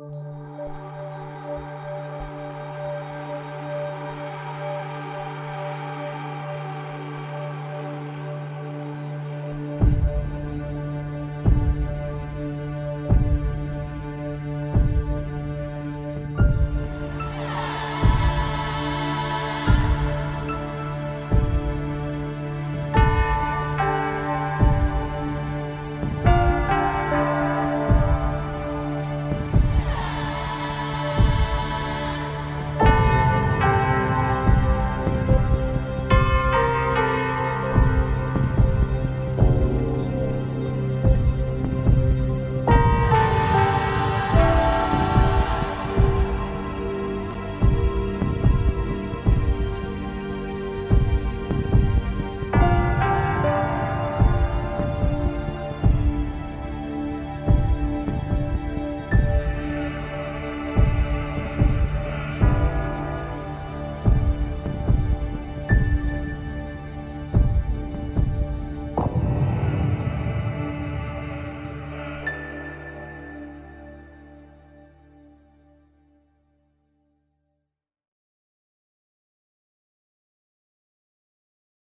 Música